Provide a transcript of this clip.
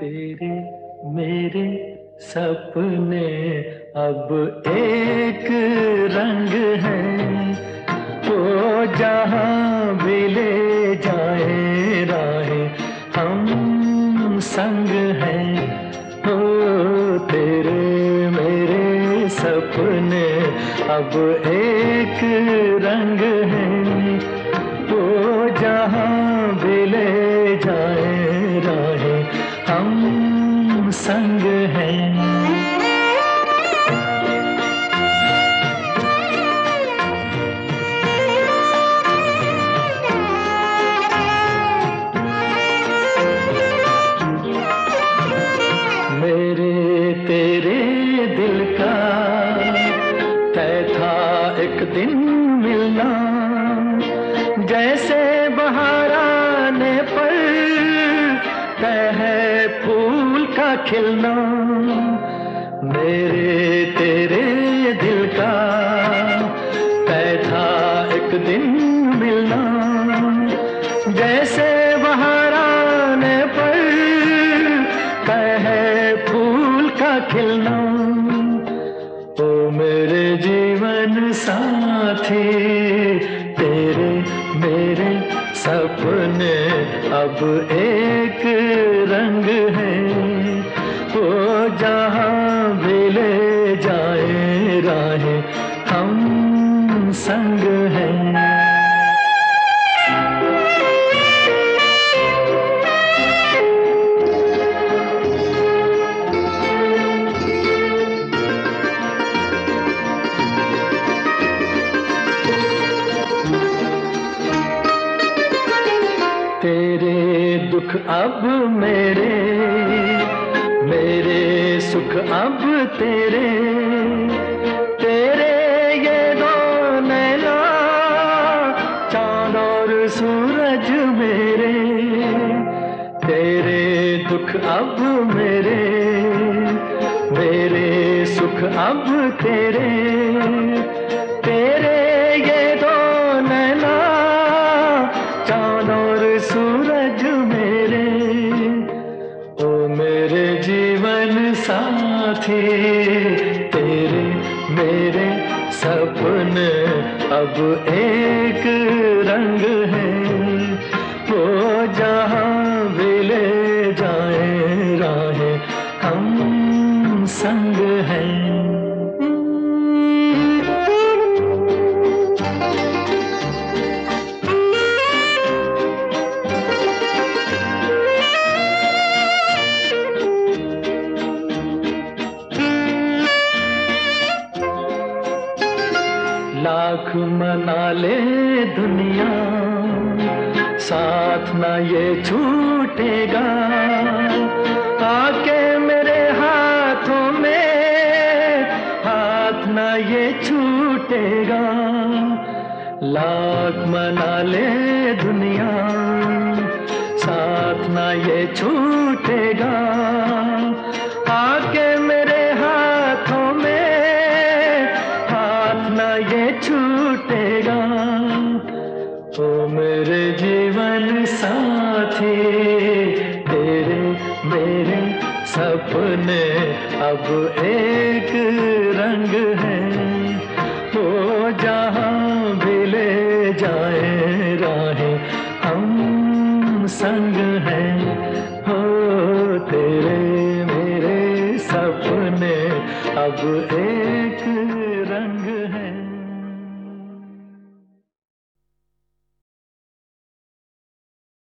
तेरे मेरे सपने अब एक रंग है। वो जहाँ भी ले जाए राहे, हम संग हैं। ओ तेरे सपने अब एक रंग है। वो जहाँ भी ले जाए राहे हम संग हैं। दिन मिलना, जैसे बहार आने पर तय फूल का खिलना, मेरे तेरे दिल का तय एक दिन मिलना, जैसे बहार आने पर तय फूल का खिलना। ओ मेरे जीवन साथी, तेरे मेरे सपने अब एक रंग है। वो जहाँ मिले जाए राहें, हम संग हैं। अब मेरे मेरे सुख अब तेरे। तेरे ये दो नैना, चाँद और सूरज मेरे। तेरे दुख अब मेरे मेरे सुख अब तेरे। तेरे ये दो नैना, चाँद और सूरज साथी तेरे मेरे सपने अब एक रंग लाख मना ले दुनिया, साथ ना ये छूटेगा। आके मेरे हाथों में, हाथ ना ये छूटेगा। लाख मना ले दुनिया, साथ ना ये छूटेगा। मेरे जीवन साथी, तेरे मेरे सपने अब एक रंग है। वो जहाँ भी ले जाए राहें हम संग हैं। हो तेरे मेरे सपने अब एक